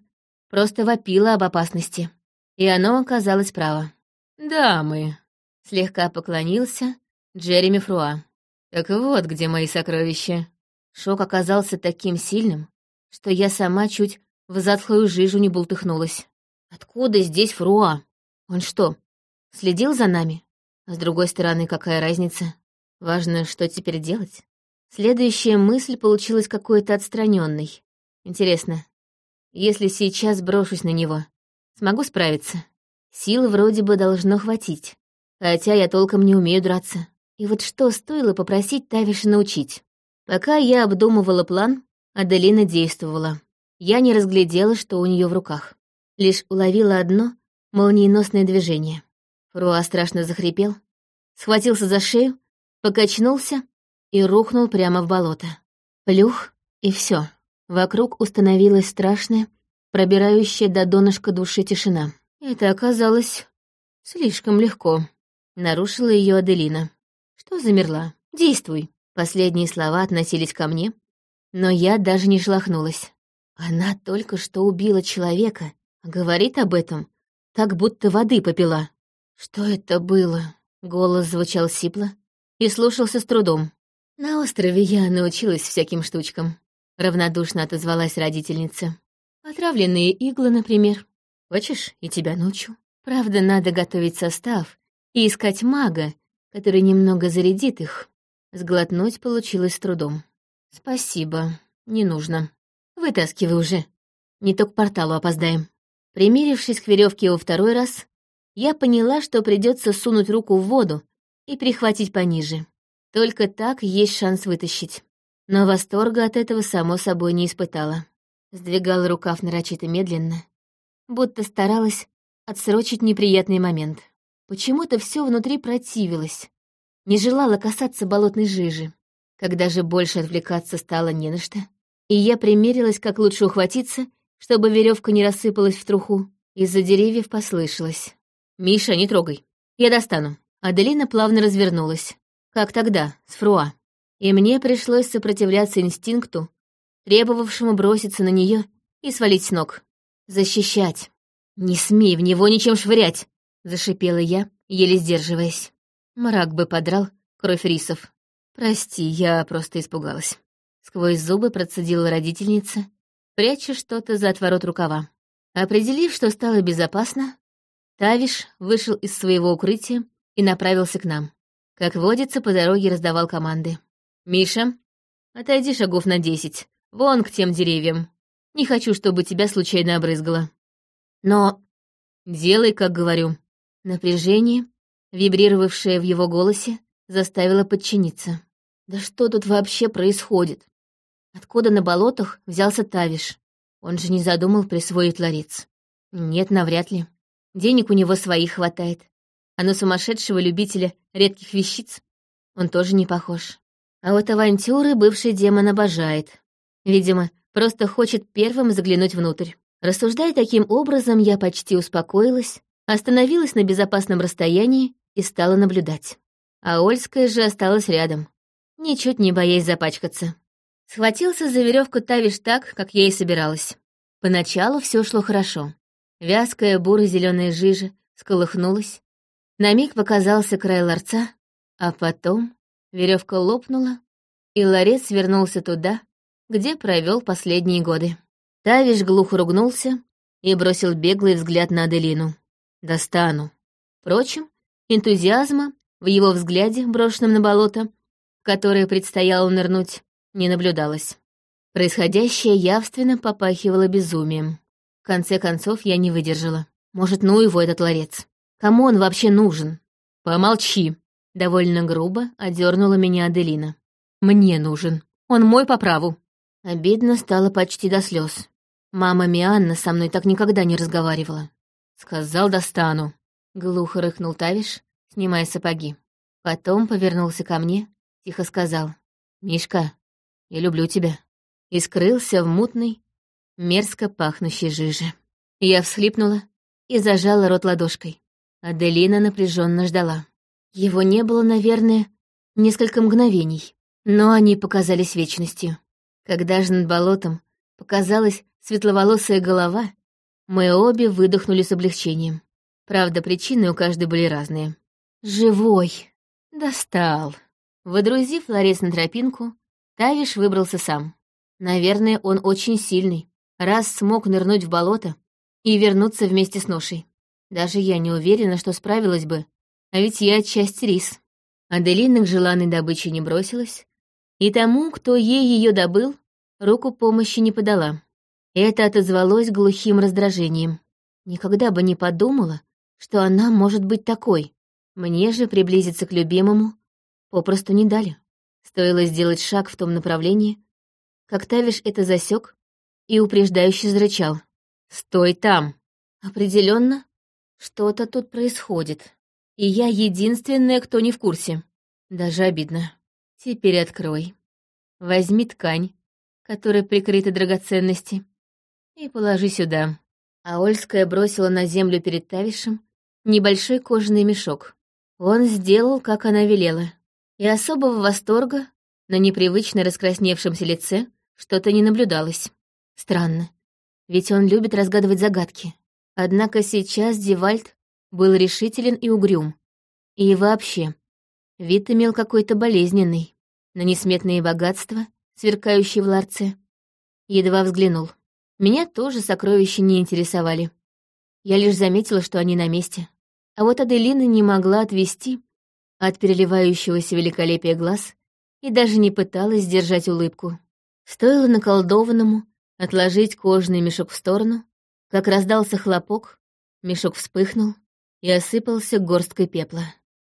просто вопило об опасности, и оно оказалось право. «Дамы», — слегка поклонился Джереми Фруа. «Так вот, где мои сокровища». Шок оказался таким сильным, что я сама чуть в затхлую жижу не бултыхнулась. Откуда здесь Фруа? Он что, следил за нами? А с другой стороны, какая разница? Важно, что теперь делать? Следующая мысль получилась какой-то отстраненной. Интересно, если сейчас брошусь на него, смогу справиться? Сил вроде бы должно хватить, хотя я толком не умею драться. И вот что стоило попросить Тавиша научить? Пока я обдумывала план, Аделина действовала. Я не разглядела, что у нее в руках. Лишь уловила одно молниеносное движение. Фруа страшно захрипел, схватился за шею, покачнулся и рухнул прямо в болото. Плюх, и все. Вокруг установилась страшная, пробирающая до донышка души тишина. Это оказалось слишком легко. Нарушила ее Аделина. Что замерла? Действуй. Последние слова относились ко мне, но я даже не шелохнулась. Она только что убила человека, говорит об этом, так будто воды попила. Что это было? Голос звучал сипло и слушался с трудом. На острове я научилась всяким штучкам. Равнодушно отозвалась родительница. Отравленные иглы, например. Хочешь, и тебя научу. Правда, надо готовить состав и искать мага, который немного зарядит их. Сглотнуть получилось с трудом. «Спасибо, не нужно. Вытаскивай уже. Не то к порталу опоздаем». Примирившись к веревке во второй раз, я поняла, что придется сунуть руку в воду и прихватить пониже. Только так есть шанс вытащить. Но восторга от этого, само собой, не испытала. Сдвигала рукав нарочито медленно, будто старалась отсрочить неприятный момент. Почему-то все внутри противилось, не желала касаться болотной жижи. Когда же больше отвлекаться стало не на что, и я примерилась, как лучше ухватиться, чтобы веревка не рассыпалась в труху, из-за деревьев послышалось. «Миша, не трогай, я достану». Аделина плавно развернулась, как тогда, с Фруа. И мне пришлось сопротивляться инстинкту, требовавшему броситься на нее и свалить с ног. Защищать. «Не смей в него ничем швырять!» — зашипела я, еле сдерживаясь. Мрак бы подрал кровь рисов. Прости, я просто испугалась. Сквозь зубы процедила родительница, пряча что-то за отворот рукава. Определив, что стало безопасно, Тавиш вышел из своего укрытия и направился к нам. Как водится, по дороге раздавал команды. «Миша, отойди шагов на десять, вон к тем деревьям. Не хочу, чтобы тебя случайно обрызгало. Но делай, как говорю. Напряжение, вибрировавшее в его голосе, заставило подчиниться. Да что тут вообще происходит? Откуда на болотах взялся Тавиш? Он же не задумал присвоить ларец. Нет, навряд ли. Денег у него своих хватает. А на сумасшедшего любителя редких вещиц он тоже не похож. А вот авантюры бывший демон обожает. Видимо, просто хочет первым заглянуть внутрь. Рассуждая таким образом, я почти успокоилась, остановилась на безопасном расстоянии и стала наблюдать. А Ольская же осталась рядом, ничуть не боясь запачкаться. Схватился за веревку Тавиш так, как я и собиралась. Поначалу все шло хорошо. Вязкая буро-зеленая жижа сколыхнулась. На миг показался край ларца, а потом веревка лопнула, и ларец вернулся туда, где провел последние годы. Тавиш глухо ругнулся и бросил беглый взгляд на Аделину. «Достану». Впрочем, энтузиазма в его взгляде, брошенном на болото, в которое предстояло нырнуть, не наблюдалось. Происходящее явственно попахивало безумием. В конце концов, я не выдержала. Может, ну его этот ларец? Кому он вообще нужен? Помолчи. Довольно грубо одернула меня Аделина. Мне нужен. Он мой по праву. Обидно стало почти до слез. Мама Мианна со мной так никогда не разговаривала. Сказал, достану. Глухо рыхнул Тавиш, снимая сапоги. Потом повернулся ко мне, тихо сказал. «Мишка, я люблю тебя». И скрылся в мутной, мерзко пахнущей жиже. Я всхлипнула и зажала рот ладошкой. Аделина напряженно ждала. Его не было, наверное, несколько мгновений, но они показались вечностью. Когда же над болотом показалась светловолосая голова, мы обе выдохнули с облегчением. Правда, причины у каждой были разные. «Живой!» «Достал!» Водрузив ларец на тропинку, Тавиш выбрался сам. Наверное, он очень сильный, раз смог нырнуть в болото и вернуться вместе с ношей. Даже я не уверена, что справилась бы, а ведь я часть рис. Аделина к желанной добыче не бросилась, и тому, кто ей ее добыл, руку помощи не подала. Это отозвалось глухим раздражением. Никогда бы не подумала, что она может быть такой. Мне же приблизиться к любимому попросту не дали. Стоило сделать шаг в том направлении, как Тавиш это засек и упреждающе зарычал. «Стой там!» Определенно, что-то тут происходит. И я единственная, кто не в курсе. Даже обидно. Теперь открой. Возьми ткань, которая прикрыта драгоценности, и положи сюда. А Ольская бросила на землю перед Тавишем небольшой кожаный мешок. Он сделал, как она велела. И особого восторга на непривычно раскрасневшемся лице что-то не наблюдалось. Странно, ведь он любит разгадывать загадки. Однако сейчас Дивальд был решителен и угрюм. И вообще, вид имел какой-то болезненный. На несметные богатства, сверкающие в ларце, едва взглянул. Меня тоже сокровища не интересовали. Я лишь заметила, что они на месте. А вот Аделина не могла отвести от переливающегося великолепия глаз и даже не пыталась сдержать улыбку. Стоило наколдованному отложить кожаный мешок в сторону, как раздался хлопок, мешок вспыхнул и осыпался горсткой пепла.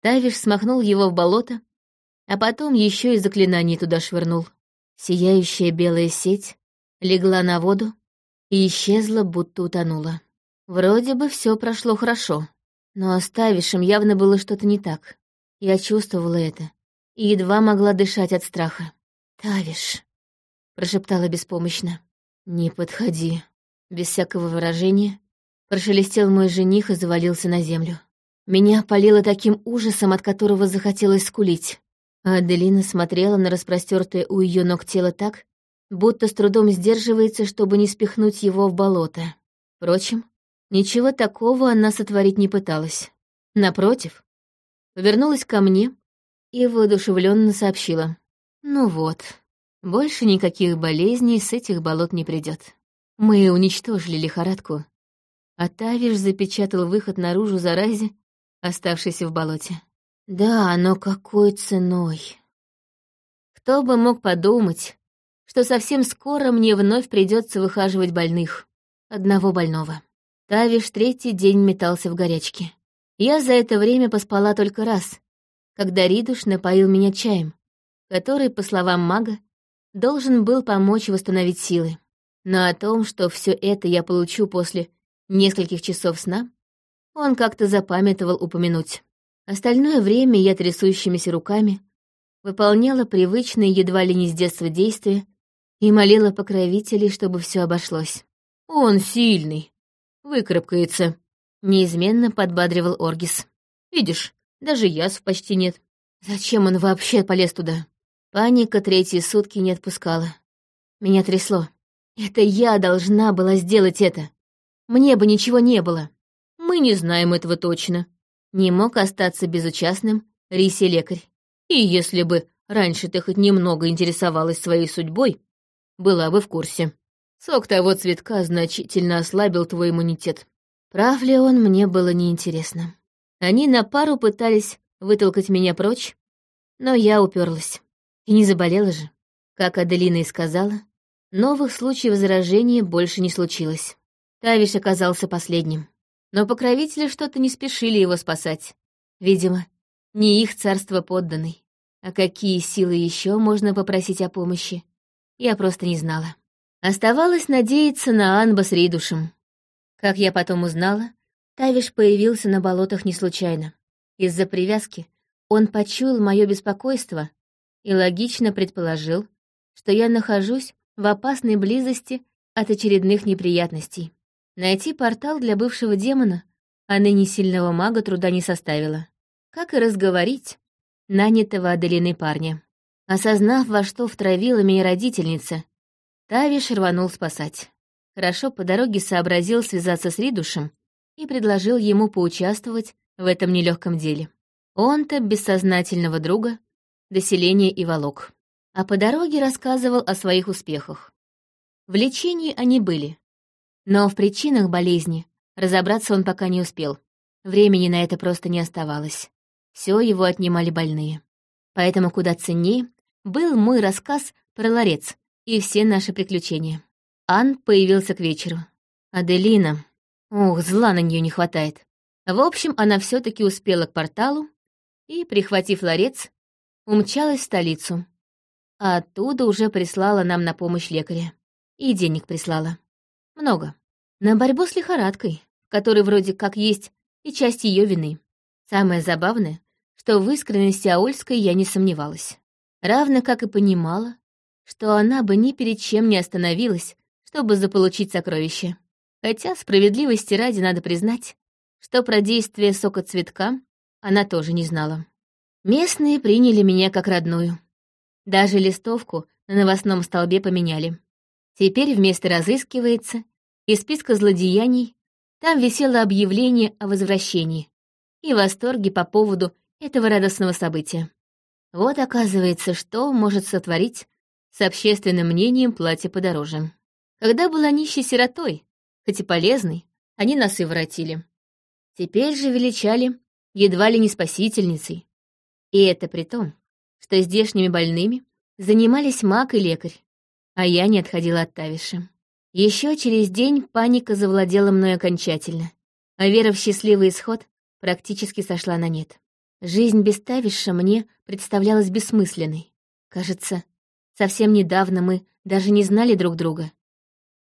Тавиш смахнул его в болото, а потом еще и заклинание туда швырнул. Сияющая белая сеть легла на воду и исчезла, будто утонула. Вроде бы все прошло хорошо, но с Тавишем явно было что-то не так. Я чувствовала это и едва могла дышать от страха. «Тавиш», — прошептала беспомощно, — «не подходи». Без всякого выражения прошелестел мой жених и завалился на землю. Меня опалило таким ужасом, от которого захотелось скулить. А Аделина смотрела на распростертое у ее ног тело так, будто с трудом сдерживается, чтобы не спихнуть его в болото. Впрочем, ничего такого она сотворить не пыталась. Напротив, повернулась ко мне и воодушевленно сообщила. «Ну вот, больше никаких болезней с этих болот не придет. Мы уничтожили лихорадку, а Тавиш запечатал выход наружу заразе, оставшейся в болоте. Да, но какой ценой? Кто бы мог подумать, что совсем скоро мне вновь придется выхаживать больных. Одного больного. Тавиш третий день метался в горячке. Я за это время поспала только раз, когда Ридуш напоил меня чаем, который, по словам мага, должен был помочь восстановить силы. Но о том, что все это я получу после нескольких часов сна, он как-то запамятовал упомянуть. Остальное время я трясущимися руками выполняла привычные едва ли не с детства действия и молила покровителей, чтобы все обошлось. «Он сильный, выкарабкается», — неизменно подбадривал Оргис. «Видишь, даже язв почти нет. Зачем он вообще полез туда?» Паника третьи сутки не отпускала. Меня трясло. Это я должна была сделать это. Мне бы ничего не было. Мы не знаем этого точно. Не мог остаться безучастным Риси лекарь. И если бы раньше ты хоть немного интересовалась своей судьбой, была бы в курсе. Сок того цветка значительно ослабил твой иммунитет. Прав ли он, мне было неинтересно. Они на пару пытались вытолкать меня прочь, но я уперлась. И не заболела же. Как Аделина и сказала, новых случаев заражения больше не случилось. Тавиш оказался последним. Но покровители что-то не спешили его спасать. Видимо, не их царство подданный. А какие силы еще можно попросить о помощи, я просто не знала. Оставалось надеяться на Анба с Ридушем. Как я потом узнала, Тавиш появился на болотах не случайно. Из-за привязки он почуял мое беспокойство и логично предположил, что я нахожусь в опасной близости от очередных неприятностей. Найти портал для бывшего демона, а ныне сильного мага труда не составило. Как и разговорить нанятого Аделиной парня. Осознав, во что втравила меня родительница, Тавиш рванул спасать. Хорошо по дороге сообразил связаться с Ридушем и предложил ему поучаствовать в этом нелегком деле. Он-то бессознательного друга до селения и волок. А по дороге рассказывал о своих успехах. В лечении они были. Но в причинах болезни разобраться он пока не успел. Времени на это просто не оставалось. Все его отнимали больные. Поэтому куда ценнее был мой рассказ про ларец и все наши приключения. Ан появился к вечеру. Аделина. Ух, зла на нее не хватает. В общем, она все таки успела к порталу и, прихватив ларец, умчалась в столицу. А оттуда уже прислала нам на помощь лекаря. И денег прислала. Много. На борьбу с лихорадкой, которой вроде как есть и часть ее вины. Самое забавное, что в искренности Аольской я не сомневалась. Равно как и понимала, что она бы ни перед чем не остановилась, чтобы заполучить сокровище. Хотя справедливости ради надо признать, что про действие сока цветка она тоже не знала. Местные приняли меня как родную. Даже листовку на новостном столбе поменяли. Теперь вместо «разыскивается» из списка злодеяний там висело объявление о возвращении и восторге по поводу этого радостного события. Вот оказывается, что может сотворить с общественным мнением платье подороже. Когда была нищей сиротой, хоть и полезной, они нас и воротили. Теперь же величали едва ли не спасительницей, и это при том, что здешними больными занимались маг и лекарь, а я не отходила от Тавиши. Еще через день паника завладела мной окончательно, а вера в счастливый исход практически сошла на нет. Жизнь без Тавиша мне представлялась бессмысленной. Кажется, совсем недавно мы даже не знали друг друга.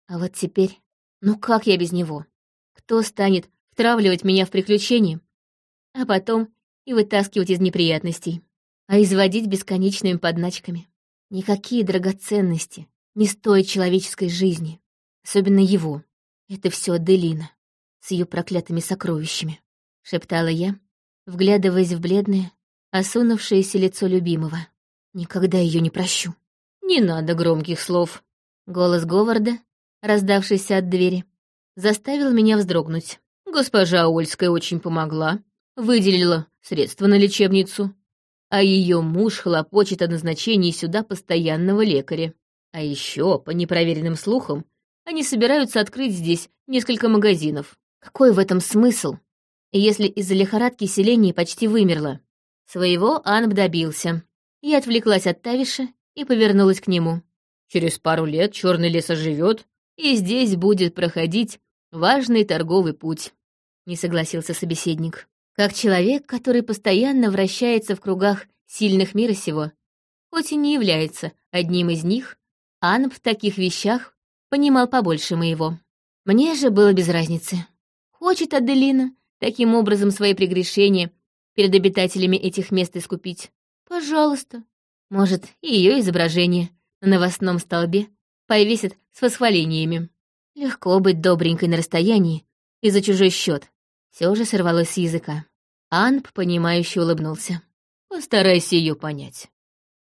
А вот теперь, ну как я без него? Кто станет втравливать меня в приключения, а потом и вытаскивать из неприятностей, а изводить бесконечными подначками. Никакие драгоценности не стоят человеческой жизни, особенно его. Это все Аделина с ее проклятыми сокровищами, шептала я, вглядываясь в бледное, осунувшееся лицо любимого. Никогда ее не прощу. Не надо громких слов. Голос Говарда, раздавшийся от двери, заставил меня вздрогнуть. Госпожа Ольская очень помогла, выделила средства на лечебницу, а ее муж хлопочет о назначении сюда постоянного лекаря. А еще, по непроверенным слухам, они собираются открыть здесь несколько магазинов. Какой в этом смысл, если из-за лихорадки селение почти вымерло? Своего Анб добился. Я отвлеклась от Тавиша и повернулась к нему. Через пару лет черный лес оживет, и здесь будет проходить важный торговый путь. Не согласился собеседник как человек, который постоянно вращается в кругах сильных мира сего, хоть и не является одним из них, Ан в таких вещах понимал побольше моего. Мне же было без разницы. Хочет Аделина таким образом свои прегрешения перед обитателями этих мест искупить? Пожалуйста. Может, и ее изображение на новостном столбе повесят с восхвалениями. Легко быть добренькой на расстоянии и за чужой счет. Все же сорвалось с языка. Анп, понимающе улыбнулся. «Постарайся ее понять».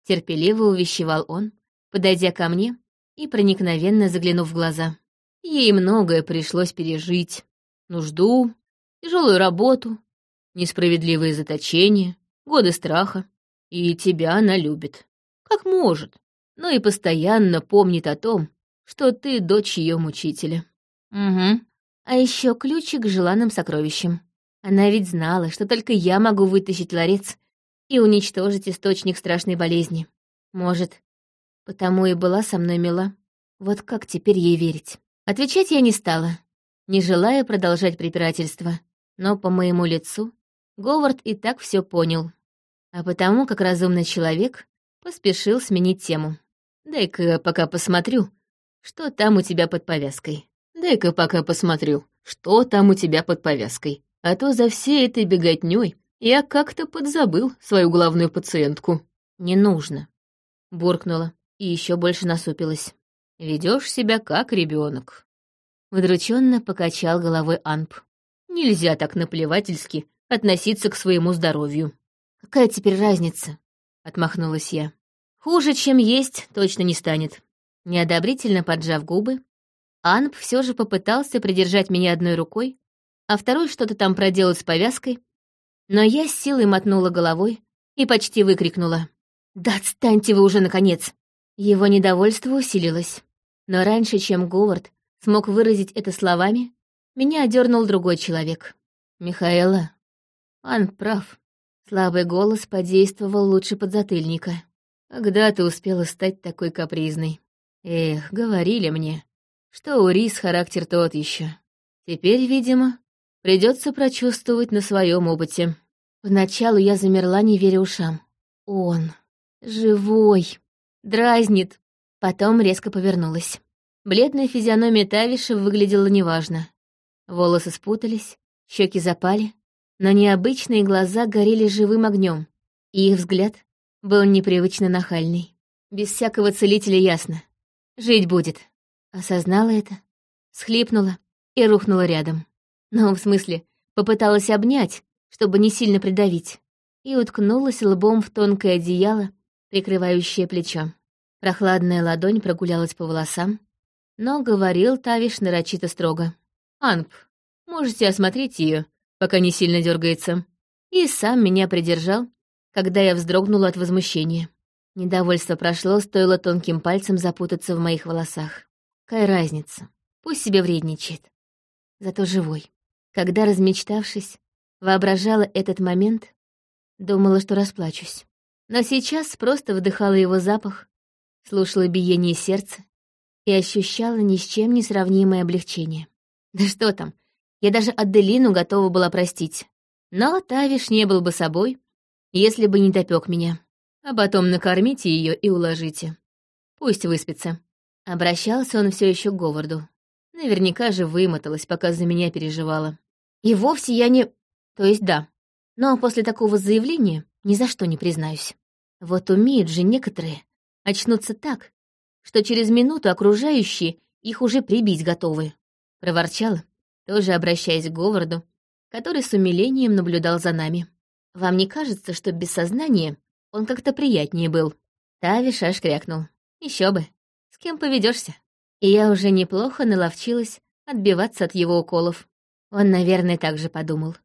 Терпеливо увещевал он, подойдя ко мне и проникновенно заглянув в глаза. Ей многое пришлось пережить. Нужду, тяжелую работу, несправедливые заточения, годы страха. И тебя она любит. Как может, но и постоянно помнит о том, что ты дочь ее мучителя. Угу. А еще ключик к желанным сокровищам. Она ведь знала, что только я могу вытащить ларец и уничтожить источник страшной болезни. Может, потому и была со мной мила. Вот как теперь ей верить? Отвечать я не стала, не желая продолжать препирательство, но по моему лицу Говард и так все понял. А потому, как разумный человек, поспешил сменить тему. «Дай-ка пока посмотрю, что там у тебя под повязкой. Дай-ка пока посмотрю, что там у тебя под повязкой. А то за всей этой беготней я как-то подзабыл свою главную пациентку». «Не нужно», — буркнула и еще больше насупилась. Ведешь себя как ребенок. Выдрученно покачал головой Анп. Нельзя так наплевательски относиться к своему здоровью. Какая теперь разница? Отмахнулась я. Хуже, чем есть, точно не станет. Неодобрительно поджав губы, Анп все же попытался придержать меня одной рукой, а второй что-то там проделать с повязкой, но я с силой мотнула головой и почти выкрикнула. «Да отстаньте вы уже, наконец!» Его недовольство усилилось. Но раньше, чем Говард смог выразить это словами, меня одернул другой человек. «Михаэла, Ан прав. Слабый голос подействовал лучше подзатыльника. Когда ты успела стать такой капризной? Эх, говорили мне, что у Рис характер тот еще. Теперь, видимо, придется прочувствовать на своем опыте. Поначалу я замерла, не веря ушам. Он живой дразнит. Потом резко повернулась. Бледная физиономия Тавиша выглядела неважно. Волосы спутались, щеки запали, но необычные глаза горели живым огнем, и их взгляд был непривычно нахальный. Без всякого целителя ясно. Жить будет. Осознала это, схлипнула и рухнула рядом. Ну, в смысле, попыталась обнять, чтобы не сильно придавить, и уткнулась лбом в тонкое одеяло, прикрывающее плечо. Прохладная ладонь прогулялась по волосам, но говорил Тавиш нарочито строго. «Анп, можете осмотреть ее, пока не сильно дергается. И сам меня придержал, когда я вздрогнула от возмущения. Недовольство прошло, стоило тонким пальцем запутаться в моих волосах. Какая разница? Пусть себе вредничает. Зато живой. Когда, размечтавшись, воображала этот момент, думала, что расплачусь. Но сейчас просто вдыхала его запах, слушала биение сердца и ощущала ни с чем не сравнимое облегчение. Да что там, я даже Аделину готова была простить. Но Тавиш не был бы собой, если бы не допек меня. А потом накормите ее и уложите. Пусть выспится. Обращался он все еще к Говарду. Наверняка же вымоталась, пока за меня переживала. И вовсе я не... То есть да. Но после такого заявления ни за что не признаюсь. Вот умеют же некоторые очнуться так, что через минуту окружающие их уже прибить готовы. Проворчала, тоже обращаясь к Говарду, который с умилением наблюдал за нами. «Вам не кажется, что без сознания он как-то приятнее был?» Тавиш аж крякнул. Еще бы. С кем поведешься? И я уже неплохо наловчилась отбиваться от его уколов. Он, наверное, так же подумал.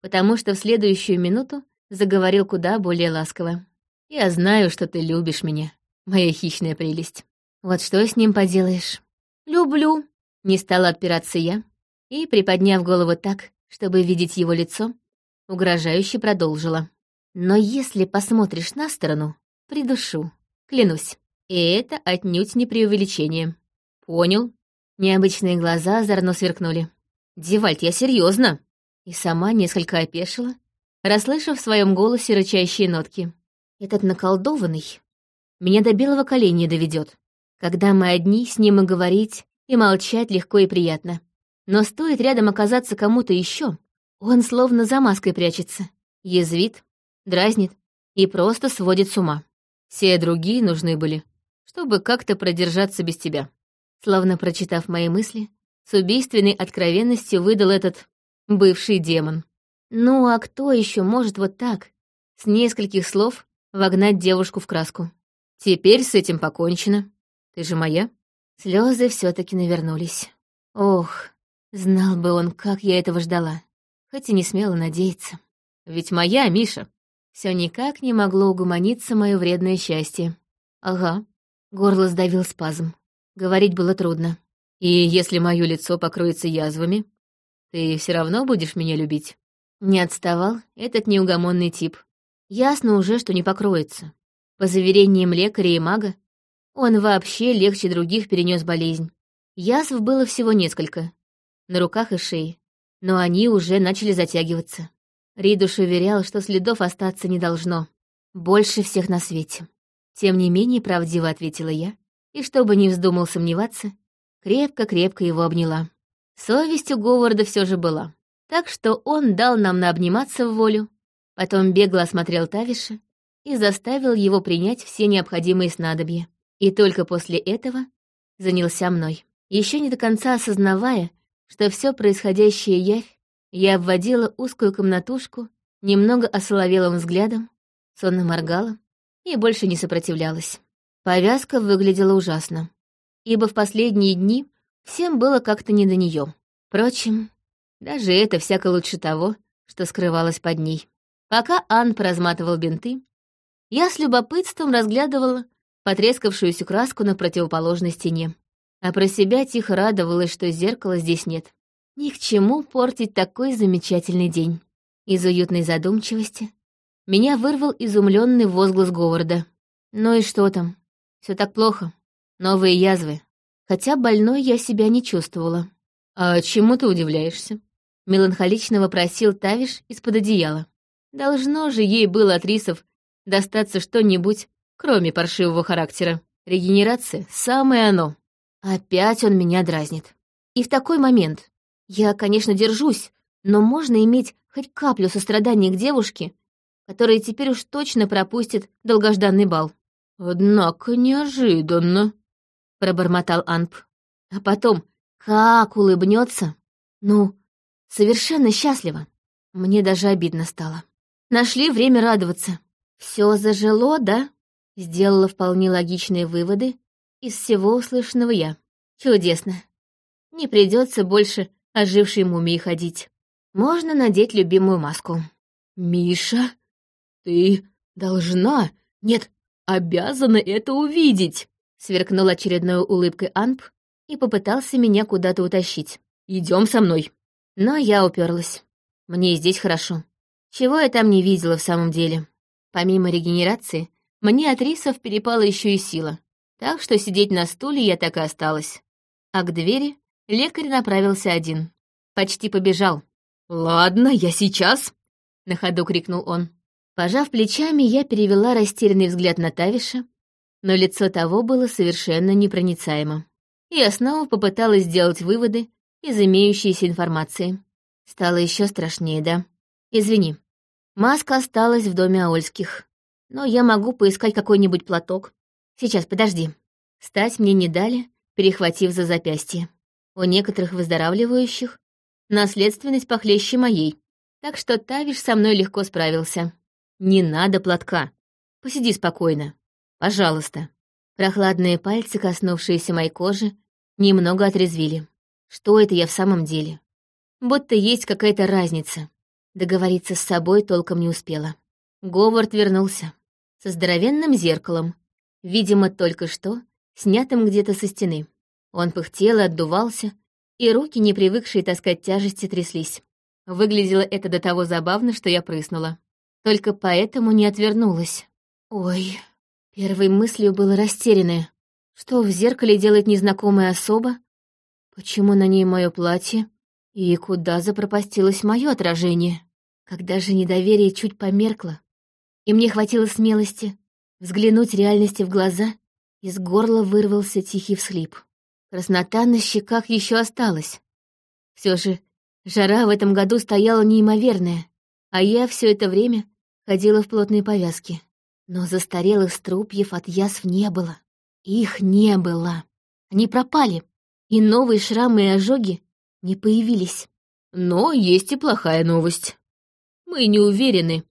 Потому что в следующую минуту заговорил куда более ласково. «Я знаю, что ты любишь меня, моя хищная прелесть. Вот что с ним поделаешь?» «Люблю», — не стала отпираться я, и, приподняв голову так, чтобы видеть его лицо, угрожающе продолжила. «Но если посмотришь на сторону, придушу, клянусь. И это отнюдь не преувеличение». «Понял». Необычные глаза озорно сверкнули. «Девальт, я серьезно. И сама несколько опешила, расслышав в своем голосе рычащие нотки. Этот наколдованный меня до белого коленя доведет. Когда мы одни, с ним и говорить, и молчать легко и приятно. Но стоит рядом оказаться кому-то еще, он словно за маской прячется, язвит, дразнит и просто сводит с ума. Все другие нужны были, чтобы как-то продержаться без тебя. Словно прочитав мои мысли, с убийственной откровенностью выдал этот бывший демон. Ну а кто еще может вот так, с нескольких слов, вогнать девушку в краску? Теперь с этим покончено. Ты же моя. Слезы все-таки навернулись. Ох, знал бы он, как я этого ждала. Хоть и не смела надеяться. Ведь моя, Миша. Все никак не могло угомониться мое вредное счастье. Ага. Горло сдавил спазм. Говорить было трудно. И если мое лицо покроется язвами, ты все равно будешь меня любить. Не отставал этот неугомонный тип. Ясно уже, что не покроется. По заверениям лекаря и мага, он вообще легче других перенес болезнь. Язв было всего несколько. На руках и шее. Но они уже начали затягиваться. Ридуш уверял, что следов остаться не должно. Больше всех на свете. Тем не менее, правдиво ответила я, и чтобы не вздумал сомневаться, крепко-крепко его обняла. Совесть у Говарда все же была. Так что он дал нам наобниматься в волю, потом бегло осмотрел Тавиша и заставил его принять все необходимые снадобья. И только после этого занялся мной. Еще не до конца осознавая, что все происходящее явь, я обводила узкую комнатушку, немного осоловелым взглядом, сонно моргала и больше не сопротивлялась. Повязка выглядела ужасно, ибо в последние дни всем было как-то не до нее. Впрочем, даже это всяко лучше того, что скрывалось под ней. Пока Ан поразматывал бинты, я с любопытством разглядывала потрескавшуюся краску на противоположной стене, а про себя тихо радовалась, что зеркала здесь нет. Ни к чему портить такой замечательный день. Из уютной задумчивости меня вырвал изумленный возглас Говарда. Ну и что там? Все так плохо. Новые язвы. Хотя больной я себя не чувствовала. «А чему ты удивляешься?» Меланхолично вопросил Тавиш из-под одеяла. Должно же ей было от рисов достаться что-нибудь, кроме паршивого характера. Регенерация — самое оно. Опять он меня дразнит. И в такой момент я, конечно, держусь, но можно иметь хоть каплю сострадания к девушке, которая теперь уж точно пропустит долгожданный бал. «Однако неожиданно», — пробормотал Анп. А потом, как улыбнется. Ну, Совершенно счастлива. Мне даже обидно стало. Нашли время радоваться. Все зажило, да? Сделала вполне логичные выводы из всего услышанного я. Чудесно. Не придется больше ожившей мумии ходить. Можно надеть любимую маску. «Миша, ты должна, нет, обязана это увидеть!» Сверкнул очередной улыбкой Анп и попытался меня куда-то утащить. Идем со мной. Но я уперлась. Мне здесь хорошо. Чего я там не видела в самом деле? Помимо регенерации, мне от рисов перепала еще и сила. Так что сидеть на стуле я так и осталась. А к двери лекарь направился один. Почти побежал. «Ладно, я сейчас!» — на ходу крикнул он. Пожав плечами, я перевела растерянный взгляд на Тавиша, но лицо того было совершенно непроницаемо. Я снова попыталась сделать выводы из имеющейся информации. Стало еще страшнее, да? Извини. Маска осталась в доме Аольских. Но я могу поискать какой-нибудь платок. Сейчас, подожди. Стать мне не дали, перехватив за запястье. У некоторых выздоравливающих наследственность похлеще моей, так что Тавиш со мной легко справился. Не надо платка. Посиди спокойно. Пожалуйста. Прохладные пальцы, коснувшиеся моей кожи, немного отрезвили. Что это я в самом деле? Будто есть какая-то разница. Договориться с собой толком не успела. Говард вернулся. Со здоровенным зеркалом. Видимо, только что, снятым где-то со стены. Он пыхтел и отдувался, и руки, не привыкшие таскать тяжести, тряслись. Выглядело это до того забавно, что я прыснула. Только поэтому не отвернулась. Ой, первой мыслью было растерянное. Что в зеркале делает незнакомая особа, Почему на ней мое платье? И куда запропастилось мое отражение? Когда же недоверие чуть померкло, и мне хватило смелости взглянуть реальности в глаза, из горла вырвался тихий всхлип. Краснота на щеках еще осталась. Все же жара в этом году стояла неимоверная, а я все это время ходила в плотные повязки. Но застарелых струпьев от язв не было. Их не было. Они пропали, и новые шрамы и ожоги не появились. Но есть и плохая новость. Мы не уверены,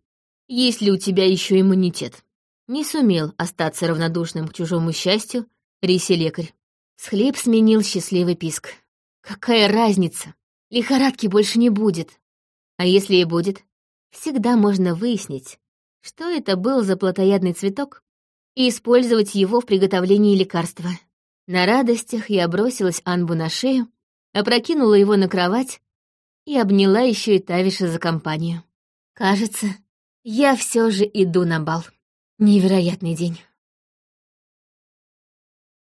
есть ли у тебя еще иммунитет. Не сумел остаться равнодушным к чужому счастью Риси-лекарь. Схлеб сменил счастливый писк. Какая разница? Лихорадки больше не будет. А если и будет, всегда можно выяснить, что это был за плотоядный цветок, и использовать его в приготовлении лекарства. На радостях я бросилась Анбу на шею, опрокинула его на кровать и обняла еще и Тавиша за компанию. Кажется, я все же иду на бал. Невероятный день.